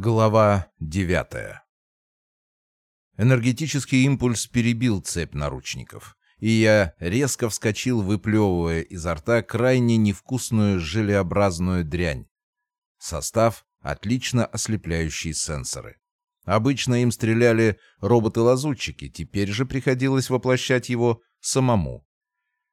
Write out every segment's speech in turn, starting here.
Глава девятая Энергетический импульс перебил цепь наручников, и я резко вскочил, выплевывая изо рта крайне невкусную желеобразную дрянь. Состав — отлично ослепляющие сенсоры. Обычно им стреляли роботы-лазутчики, теперь же приходилось воплощать его самому.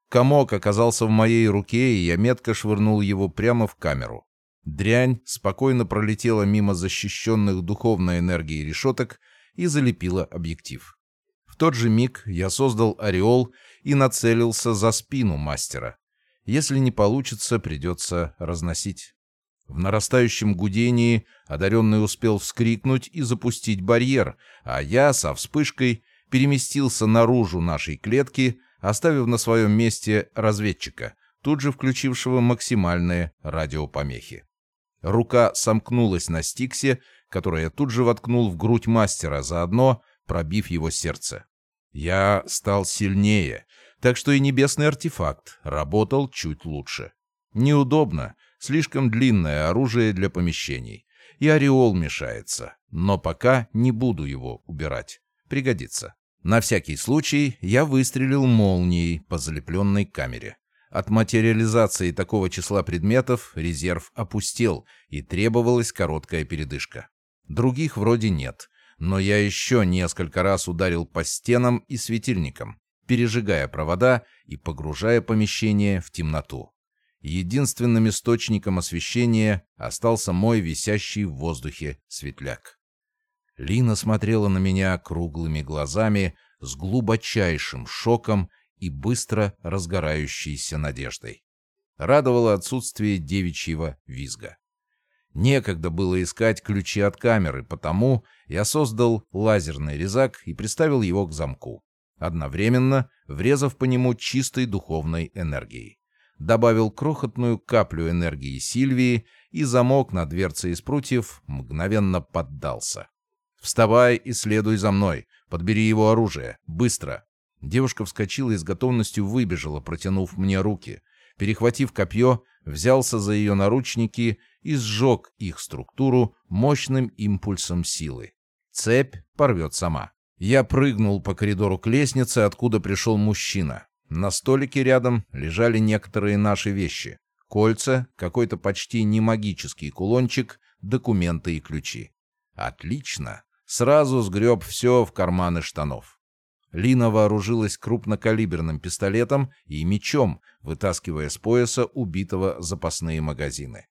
Комок оказался в моей руке, и я метко швырнул его прямо в камеру. Дрянь спокойно пролетела мимо защищенных духовной энергией решеток и залепила объектив. В тот же миг я создал ореол и нацелился за спину мастера. Если не получится, придется разносить. В нарастающем гудении одаренный успел вскрикнуть и запустить барьер, а я со вспышкой переместился наружу нашей клетки, оставив на своем месте разведчика, тут же включившего максимальные радиопомехи. Рука сомкнулась на стиксе, который я тут же воткнул в грудь мастера, заодно пробив его сердце. Я стал сильнее, так что и небесный артефакт работал чуть лучше. Неудобно, слишком длинное оружие для помещений. И ореол мешается, но пока не буду его убирать. Пригодится. На всякий случай я выстрелил молнией по залепленной камере. От материализации такого числа предметов резерв опустел, и требовалась короткая передышка. Других вроде нет, но я еще несколько раз ударил по стенам и светильникам, пережигая провода и погружая помещение в темноту. Единственным источником освещения остался мой висящий в воздухе светляк. Лина смотрела на меня круглыми глазами, с глубочайшим шоком и быстро разгорающейся надеждой. Радовало отсутствие девичьего визга. Некогда было искать ключи от камеры, потому я создал лазерный резак и приставил его к замку, одновременно врезав по нему чистой духовной энергией. Добавил крохотную каплю энергии Сильвии, и замок на дверце из прутьев мгновенно поддался. «Вставай и следуй за мной. Подбери его оружие. Быстро!» Девушка вскочила и с готовностью выбежала, протянув мне руки. Перехватив копье, взялся за ее наручники и сжег их структуру мощным импульсом силы. Цепь порвет сама. Я прыгнул по коридору к лестнице, откуда пришел мужчина. На столике рядом лежали некоторые наши вещи. Кольца, какой-то почти не магический кулончик, документы и ключи. Отлично. Сразу сгреб все в карманы штанов. Лина вооружилась крупнокалиберным пистолетом и мечом, вытаскивая с пояса убитого запасные магазины.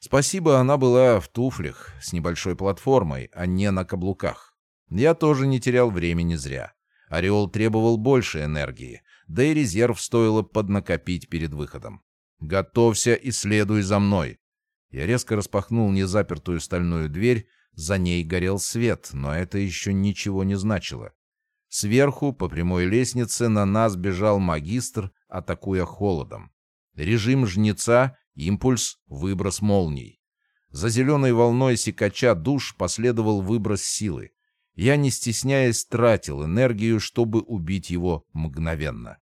Спасибо, она была в туфлях с небольшой платформой, а не на каблуках. Я тоже не терял времени зря. Ореол требовал больше энергии, да и резерв стоило поднакопить перед выходом. «Готовься и следуй за мной!» Я резко распахнул незапертую стальную дверь, за ней горел свет, но это еще ничего не значило. Сверху, по прямой лестнице, на нас бежал магистр, атакуя холодом. Режим жнеца, импульс, выброс молний. За зеленой волной секача душ последовал выброс силы. Я, не стесняясь, тратил энергию, чтобы убить его мгновенно.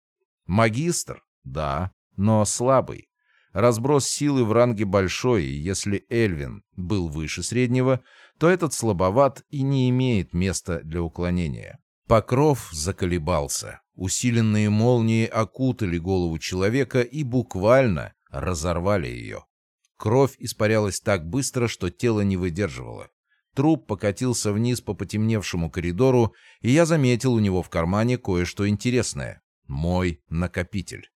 Магистр? Да, но слабый. Разброс силы в ранге большой, и если Эльвин был выше среднего, то этот слабоват и не имеет места для уклонения. Покров заколебался. Усиленные молнии окутали голову человека и буквально разорвали ее. Кровь испарялась так быстро, что тело не выдерживало. Труп покатился вниз по потемневшему коридору, и я заметил у него в кармане кое-что интересное. Мой накопитель.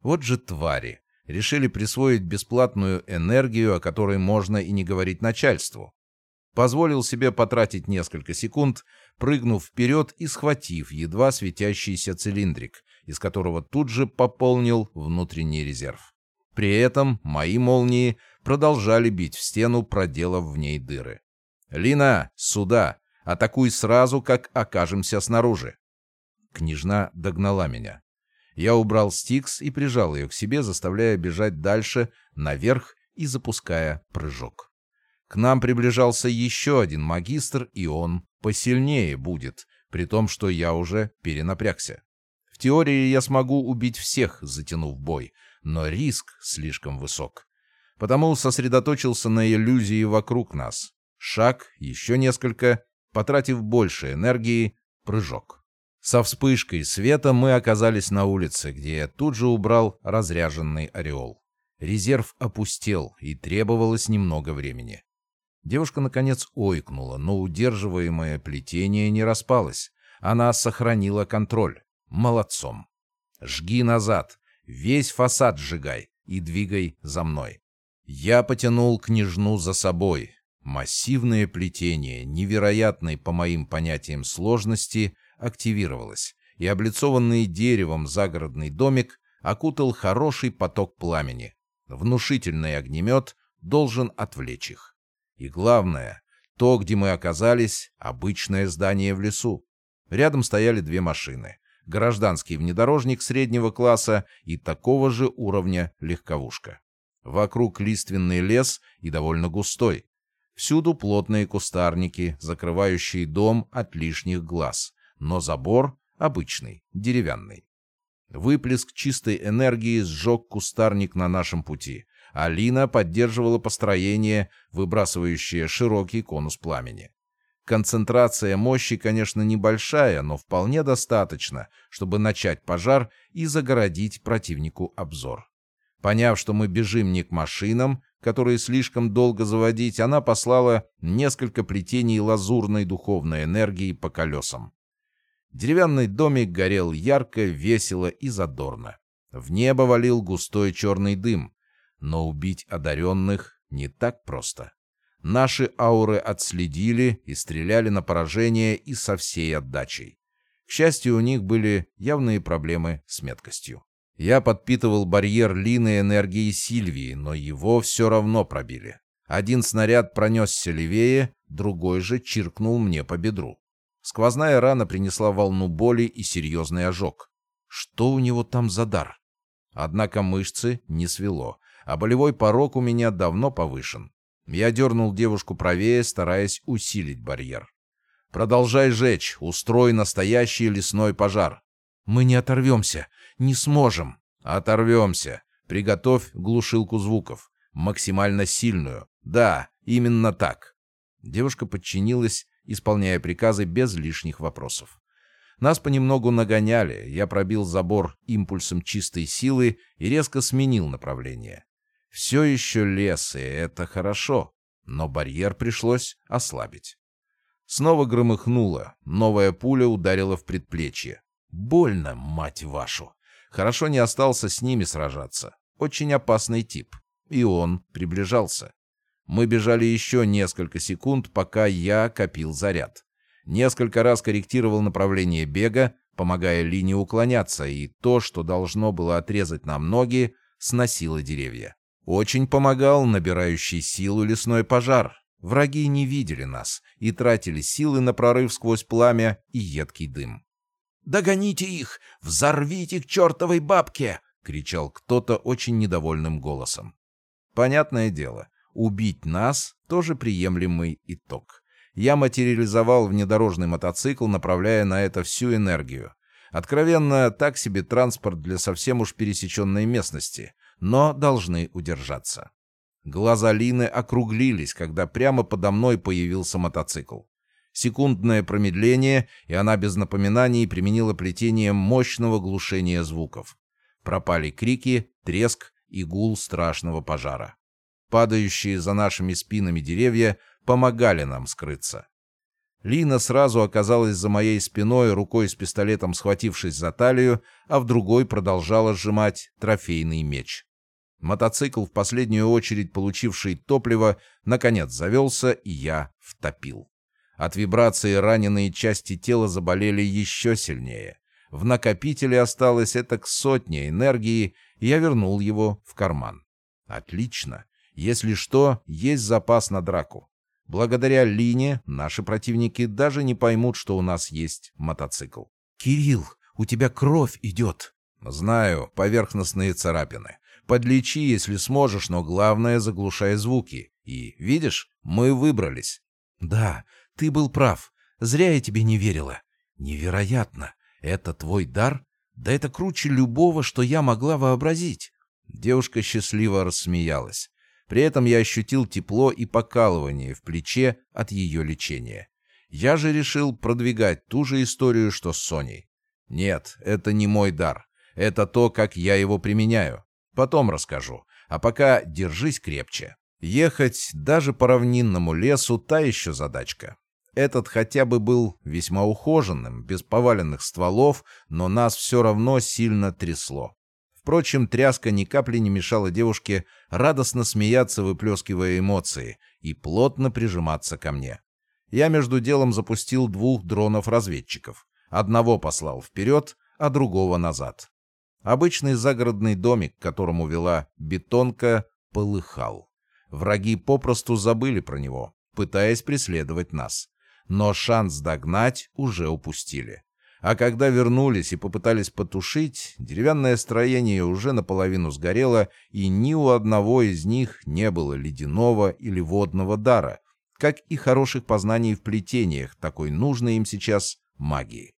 Вот же твари. Решили присвоить бесплатную энергию, о которой можно и не говорить начальству. Позволил себе потратить несколько секунд, прыгнув вперед и схватив едва светящийся цилиндрик, из которого тут же пополнил внутренний резерв. При этом мои молнии продолжали бить в стену, проделав в ней дыры. «Лина, сюда! Атакуй сразу, как окажемся снаружи!» Княжна догнала меня. Я убрал стикс и прижал ее к себе, заставляя бежать дальше, наверх и запуская прыжок. К нам приближался еще один магистр, и он посильнее будет, при том, что я уже перенапрягся. В теории я смогу убить всех, затянув бой, но риск слишком высок. Потому сосредоточился на иллюзии вокруг нас. Шаг, еще несколько, потратив больше энергии, прыжок. Со вспышкой света мы оказались на улице, где я тут же убрал разряженный ореол. Резерв опустел, и требовалось немного времени. Девушка, наконец, ойкнула, но удерживаемое плетение не распалось. Она сохранила контроль. Молодцом. Жги назад. Весь фасад сжигай и двигай за мной. Я потянул княжну за собой. Массивное плетение, невероятной по моим понятиям сложности, активировалось, и облицованный деревом загородный домик окутал хороший поток пламени. Внушительный огнемет должен отвлечь их. И главное, то, где мы оказались, обычное здание в лесу. Рядом стояли две машины. Гражданский внедорожник среднего класса и такого же уровня легковушка. Вокруг лиственный лес и довольно густой. Всюду плотные кустарники, закрывающие дом от лишних глаз. Но забор обычный, деревянный. Выплеск чистой энергии сжег кустарник на нашем пути. Алина поддерживала построение, выбрасывающее широкий конус пламени. Концентрация мощи, конечно, небольшая, но вполне достаточно, чтобы начать пожар и загородить противнику обзор. Поняв, что мы бежим не к машинам, которые слишком долго заводить, она послала несколько плетений лазурной духовной энергии по колесам. Деревянный домик горел ярко, весело и задорно. В небо валил густой черный дым. Но убить одаренных не так просто. Наши ауры отследили и стреляли на поражение и со всей отдачей. К счастью, у них были явные проблемы с меткостью. Я подпитывал барьер Лины энергией Сильвии, но его все равно пробили. Один снаряд пронесся левее, другой же чиркнул мне по бедру. Сквозная рана принесла волну боли и серьезный ожог. Что у него там за дар? Однако мышцы не свело, а болевой порог у меня давно повышен. Я дернул девушку правее, стараясь усилить барьер. «Продолжай жечь, устрой настоящий лесной пожар». «Мы не оторвемся, не сможем». «Оторвемся. Приготовь глушилку звуков. Максимально сильную. Да, именно так». Девушка подчинилась исполняя приказы без лишних вопросов. Нас понемногу нагоняли, я пробил забор импульсом чистой силы и резко сменил направление. Все еще лес, и это хорошо, но барьер пришлось ослабить. Снова громыхнуло, новая пуля ударила в предплечье. Больно, мать вашу! Хорошо не остался с ними сражаться. Очень опасный тип. И он приближался. Мы бежали еще несколько секунд, пока я копил заряд. Несколько раз корректировал направление бега, помогая линии уклоняться, и то, что должно было отрезать нам ноги, сносило деревья. Очень помогал набирающий силу лесной пожар. Враги не видели нас и тратили силы на прорыв сквозь пламя и едкий дым. «Догоните их! Взорвите к чертовой бабке!» — кричал кто-то очень недовольным голосом. Понятное дело, Убить нас — тоже приемлемый итог. Я материализовал внедорожный мотоцикл, направляя на это всю энергию. Откровенно, так себе транспорт для совсем уж пересеченной местности, но должны удержаться. Глаза Лины округлились, когда прямо подо мной появился мотоцикл. Секундное промедление, и она без напоминаний применила плетение мощного глушения звуков. Пропали крики, треск и гул страшного пожара. Падающие за нашими спинами деревья помогали нам скрыться. Лина сразу оказалась за моей спиной, рукой с пистолетом схватившись за талию, а в другой продолжала сжимать трофейный меч. Мотоцикл, в последнюю очередь получивший топливо, наконец завелся, и я втопил. От вибрации раненые части тела заболели еще сильнее. В накопителе осталось это к сотне энергии, и я вернул его в карман. Отлично. Если что, есть запас на драку. Благодаря Лине наши противники даже не поймут, что у нас есть мотоцикл. «Кирилл, у тебя кровь идет!» «Знаю, поверхностные царапины. Подлечи, если сможешь, но главное, заглушай звуки. И, видишь, мы выбрались». «Да, ты был прав. Зря я тебе не верила. Невероятно. Это твой дар? Да это круче любого, что я могла вообразить». Девушка счастливо рассмеялась. При этом я ощутил тепло и покалывание в плече от ее лечения. Я же решил продвигать ту же историю, что с Соней. Нет, это не мой дар. Это то, как я его применяю. Потом расскажу. А пока держись крепче. Ехать даже по равнинному лесу — та еще задачка. Этот хотя бы был весьма ухоженным, без поваленных стволов, но нас все равно сильно трясло. Впрочем, тряска ни капли не мешала девушке радостно смеяться, выплескивая эмоции, и плотно прижиматься ко мне. Я между делом запустил двух дронов-разведчиков. Одного послал вперед, а другого назад. Обычный загородный домик, к которому вела бетонка, полыхал. Враги попросту забыли про него, пытаясь преследовать нас. Но шанс догнать уже упустили. А когда вернулись и попытались потушить, деревянное строение уже наполовину сгорело, и ни у одного из них не было ледяного или водного дара, как и хороших познаний в плетениях, такой нужной им сейчас магии.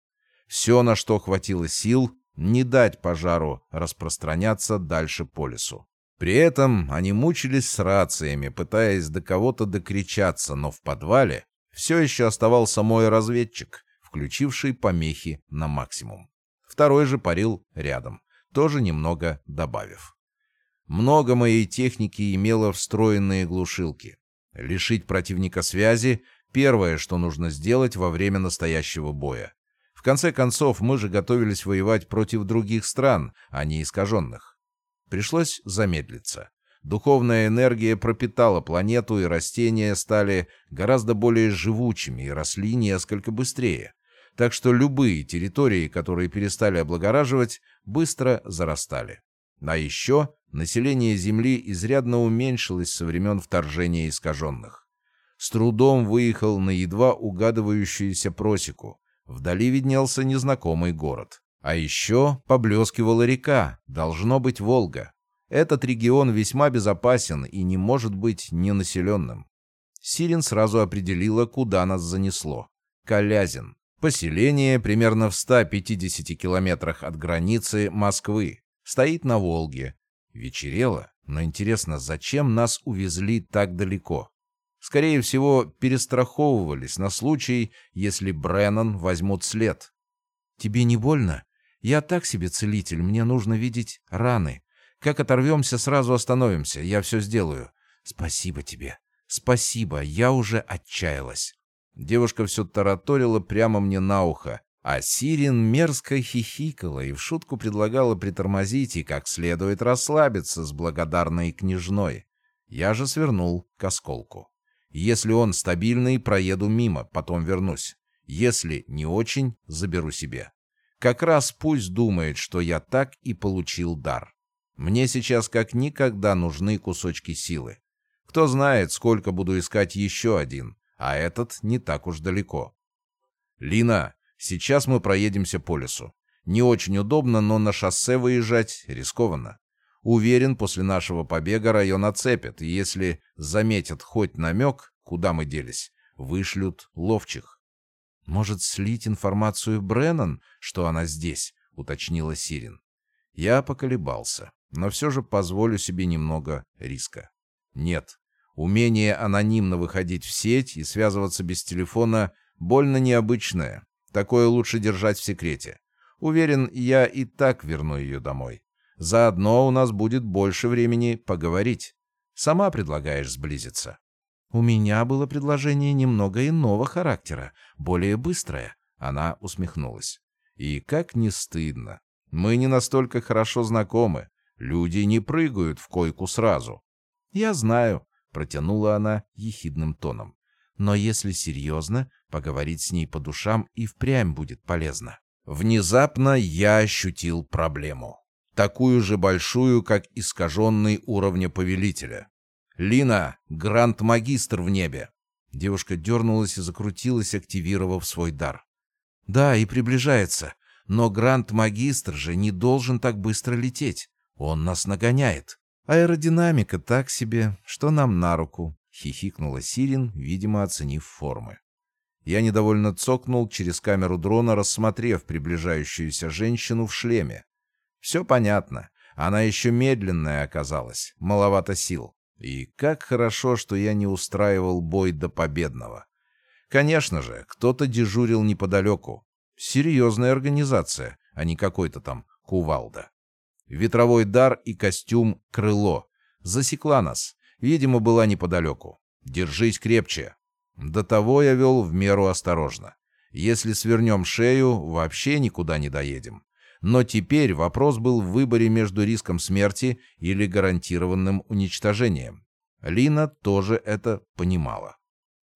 Все, на что хватило сил, не дать пожару распространяться дальше по лесу. При этом они мучились с рациями, пытаясь до кого-то докричаться, но в подвале все еще оставался мой разведчик, включивший помехи на максимум. Второй же парил рядом, тоже немного добавив. Много моей техники имело встроенные глушилки. Лишить противника связи — первое, что нужно сделать во время настоящего боя. В конце концов, мы же готовились воевать против других стран, а не искаженных. Пришлось замедлиться. Духовная энергия пропитала планету, и растения стали гораздо более живучими и росли несколько быстрее. Так что любые территории, которые перестали облагораживать, быстро зарастали. А еще население Земли изрядно уменьшилось со времен вторжения искаженных. С трудом выехал на едва угадывающуюся просеку. Вдали виднелся незнакомый город. А еще поблескивала река, должно быть Волга. Этот регион весьма безопасен и не может быть ненаселенным. Сирин сразу определила, куда нас занесло. Калязин. Поселение примерно в 150 километрах от границы Москвы. Стоит на Волге. Вечерело, но интересно, зачем нас увезли так далеко? Скорее всего, перестраховывались на случай, если Бреннан возьмут след. «Тебе не больно? Я так себе целитель, мне нужно видеть раны. Как оторвемся, сразу остановимся, я все сделаю. Спасибо тебе. Спасибо, я уже отчаялась». Девушка все тараторила прямо мне на ухо, а Сирин мерзко хихикала и в шутку предлагала притормозить и как следует расслабиться с благодарной княжной. Я же свернул к осколку. Если он стабильный, проеду мимо, потом вернусь. Если не очень, заберу себе. Как раз пусть думает, что я так и получил дар. Мне сейчас как никогда нужны кусочки силы. Кто знает, сколько буду искать еще один, а этот не так уж далеко. Лина, Сейчас мы проедемся по лесу. Не очень удобно, но на шоссе выезжать рискованно. Уверен, после нашего побега район оцепят, и если заметят хоть намек, куда мы делись, вышлют ловчих. «Может, слить информацию Бреннан, что она здесь?» — уточнила Сирин. Я поколебался, но все же позволю себе немного риска. Нет, умение анонимно выходить в сеть и связываться без телефона больно необычное, Такое лучше держать в секрете. Уверен, я и так верну ее домой. Заодно у нас будет больше времени поговорить. Сама предлагаешь сблизиться. У меня было предложение немного иного характера, более быстрое. Она усмехнулась. И как не стыдно. Мы не настолько хорошо знакомы. Люди не прыгают в койку сразу. Я знаю, протянула она ехидным тоном. Но если серьезно, поговорить с ней по душам и впрямь будет полезно. Внезапно я ощутил проблему. Такую же большую, как искаженный уровня повелителя. «Лина, гранд-магистр в небе!» Девушка дернулась и закрутилась, активировав свой дар. «Да, и приближается. Но гранд-магистр же не должен так быстро лететь. Он нас нагоняет. Аэродинамика так себе, что нам на руку хихикнула Сирин, видимо, оценив формы. Я недовольно цокнул через камеру дрона, рассмотрев приближающуюся женщину в шлеме. Все понятно. Она еще медленная оказалась, маловато сил. И как хорошо, что я не устраивал бой до победного. Конечно же, кто-то дежурил неподалеку. Серьезная организация, а не какой-то там кувалда. Ветровой дар и костюм «Крыло». Засекла нас. Видимо, была неподалеку. Держись крепче. До того я вел в меру осторожно. Если свернем шею, вообще никуда не доедем. Но теперь вопрос был в выборе между риском смерти или гарантированным уничтожением. Лина тоже это понимала.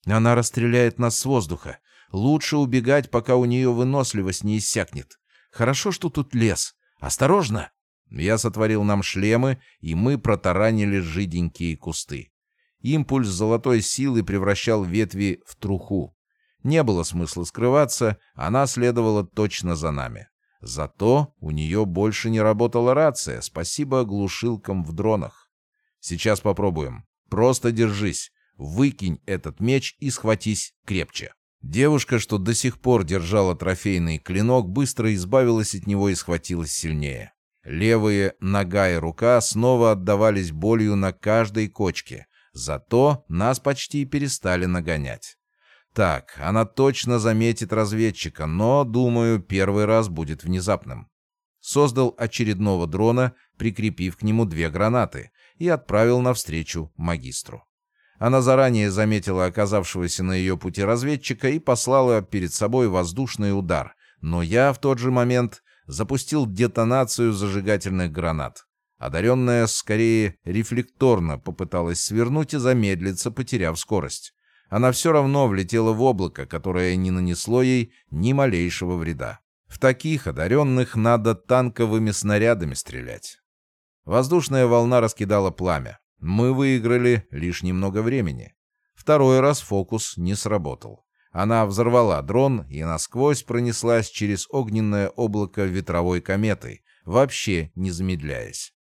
Она расстреляет нас с воздуха. Лучше убегать, пока у нее выносливость не иссякнет. Хорошо, что тут лес. Осторожно!» Я сотворил нам шлемы, и мы протаранили жиденькие кусты. Импульс золотой силы превращал ветви в труху. Не было смысла скрываться, она следовала точно за нами. Зато у нее больше не работала рация, спасибо глушилкам в дронах. Сейчас попробуем. Просто держись. Выкинь этот меч и схватись крепче. Девушка, что до сих пор держала трофейный клинок, быстро избавилась от него и схватилась сильнее. Левые нога и рука снова отдавались болью на каждой кочке. Зато нас почти перестали нагонять. Так, она точно заметит разведчика, но, думаю, первый раз будет внезапным. Создал очередного дрона, прикрепив к нему две гранаты, и отправил навстречу магистру. Она заранее заметила оказавшегося на ее пути разведчика и послала перед собой воздушный удар, но я в тот же момент запустил детонацию зажигательных гранат. Одаренная скорее рефлекторно попыталась свернуть и замедлиться, потеряв скорость. Она все равно влетела в облако, которое не нанесло ей ни малейшего вреда. В таких одаренных надо танковыми снарядами стрелять. Воздушная волна раскидала пламя. Мы выиграли лишь немного времени. Второй раз фокус не сработал. Она взорвала дрон и насквозь пронеслась через огненное облако ветровой кометы, вообще не замедляясь.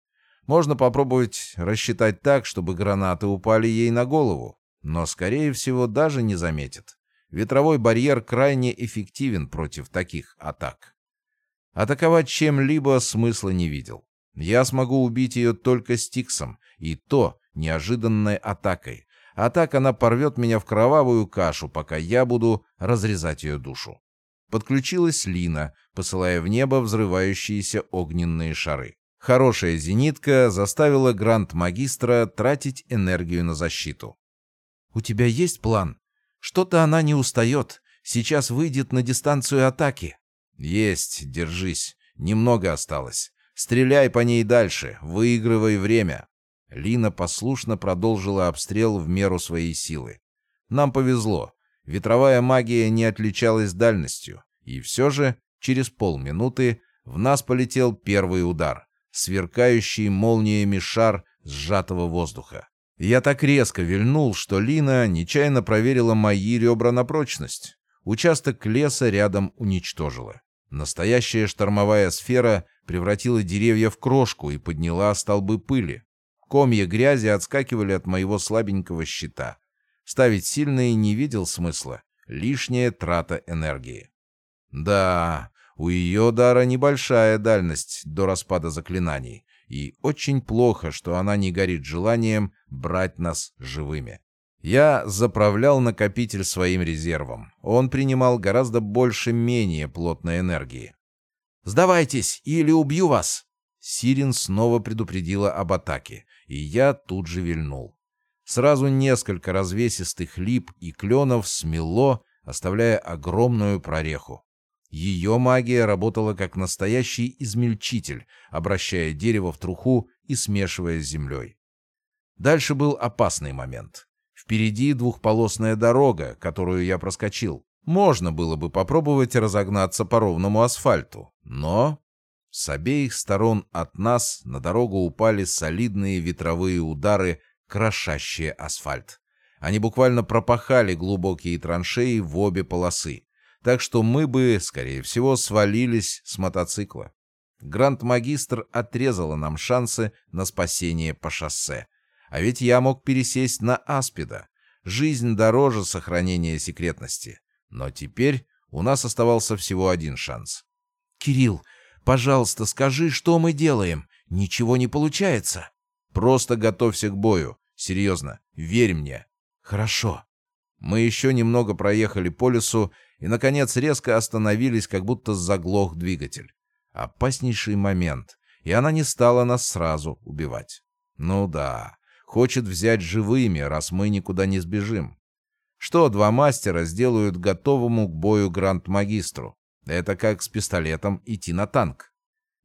Можно попробовать рассчитать так, чтобы гранаты упали ей на голову, но, скорее всего, даже не заметит. Ветровой барьер крайне эффективен против таких атак. Атаковать чем-либо смысла не видел. Я смогу убить ее только стиксом, и то неожиданной атакой. А так она порвет меня в кровавую кашу, пока я буду разрезать ее душу. Подключилась Лина, посылая в небо взрывающиеся огненные шары. Хорошая зенитка заставила гранд-магистра тратить энергию на защиту. «У тебя есть план? Что-то она не устает. Сейчас выйдет на дистанцию атаки». «Есть, держись. Немного осталось. Стреляй по ней дальше, выигрывай время. Лина послушно продолжила обстрел в меру своей силы. Нам повезло. Ветровая магия не отличалась дальностью. И все же, через полминуты, в нас полетел первый удар. Сверкающий молниями шар сжатого воздуха. Я так резко вильнул, что Лина нечаянно проверила мои ребра на прочность. Участок леса рядом уничтожила. Настоящая штормовая сфера превратила деревья в крошку и подняла столбы пыли. Комья грязи отскакивали от моего слабенького щита. Ставить сильные не видел смысла. Лишняя трата энергии. Да, у ее дара небольшая дальность до распада заклинаний, и очень плохо, что она не горит желанием брать нас живыми. Я заправлял накопитель своим резервом. Он принимал гораздо больше менее плотной энергии. «Сдавайтесь, или убью вас!» Сирин снова предупредила об атаке, и я тут же вильнул. Сразу несколько развесистых лип и кленов смело, оставляя огромную прореху. Ее магия работала как настоящий измельчитель, обращая дерево в труху и смешивая с землей. Дальше был опасный момент. Впереди двухполосная дорога, которую я проскочил. Можно было бы попробовать разогнаться по ровному асфальту, но... С обеих сторон от нас на дорогу упали солидные ветровые удары, крошащие асфальт. Они буквально пропахали глубокие траншеи в обе полосы, так что мы бы, скорее всего, свалились с мотоцикла. Гранд-магистр отрезала нам шансы на спасение по шоссе. А ведь я мог пересесть на Аспида. Жизнь дороже сохранения секретности. Но теперь у нас оставался всего один шанс. «Кирилл, пожалуйста, скажи, что мы делаем? Ничего не получается». «Просто готовься к бою. Серьезно, верь мне. Хорошо. Мы еще немного проехали по лесу и, наконец, резко остановились, как будто заглох двигатель. Опаснейший момент, и она не стала нас сразу убивать. Ну да, хочет взять живыми, раз мы никуда не сбежим. Что два мастера сделают готовому к бою гранд-магистру? Это как с пистолетом идти на танк.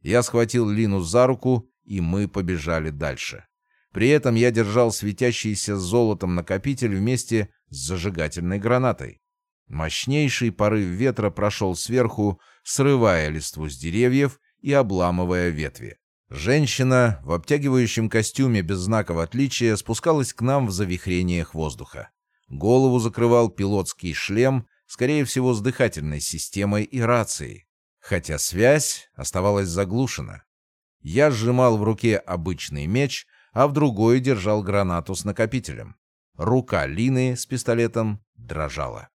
Я схватил Лину за руку, и мы побежали дальше. При этом я держал светящийся золотом накопитель вместе с зажигательной гранатой. Мощнейший порыв ветра прошел сверху, срывая листву с деревьев и обламывая ветви. Женщина в обтягивающем костюме без знаков отличия спускалась к нам в завихрениях воздуха. Голову закрывал пилотский шлем, скорее всего, с дыхательной системой и рацией, хотя связь оставалась заглушена. Я сжимал в руке обычный меч, а в другой держал гранату с накопителем. Рука Лины с пистолетом дрожала.